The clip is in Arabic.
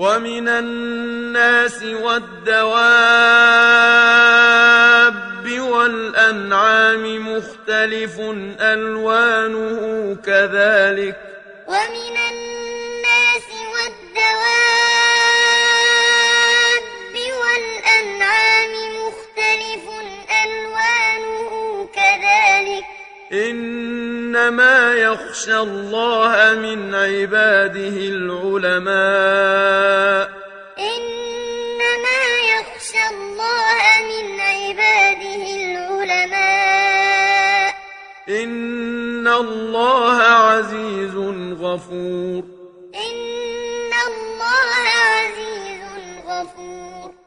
ومن الناس والدواب والأنعام مختلف ألوانه كذلك ومن الناس والدواب والأنعام مختلف ألوانه كذلك إنما يخشى الله من عباده العلماء إن الله عزيز غفور إن الله عزيز غفور